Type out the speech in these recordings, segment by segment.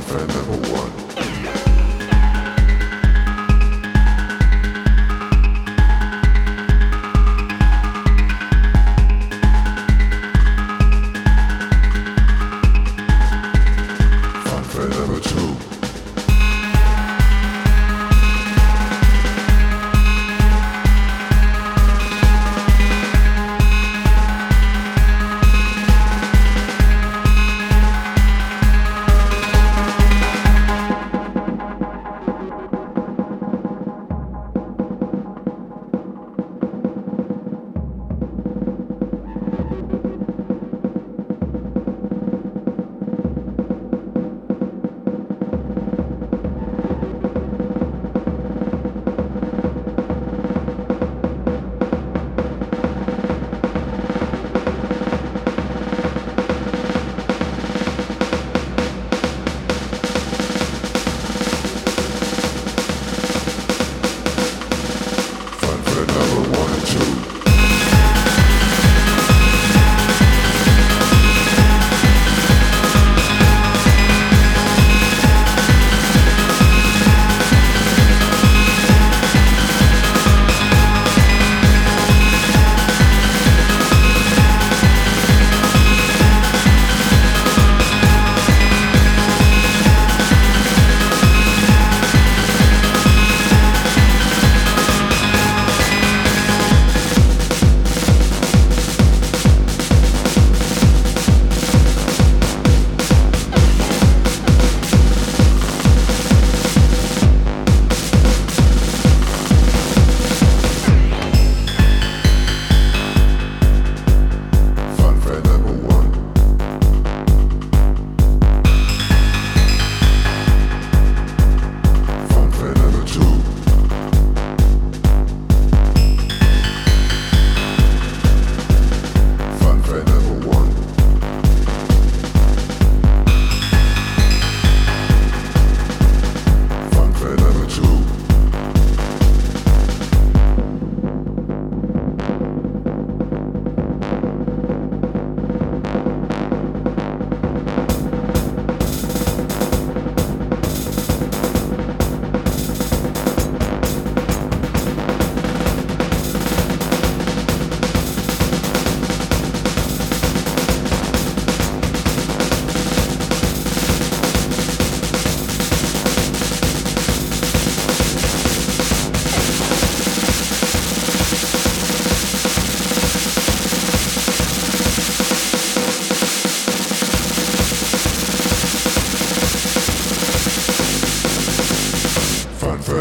Fan Level 1. Two.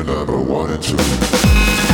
number one and two.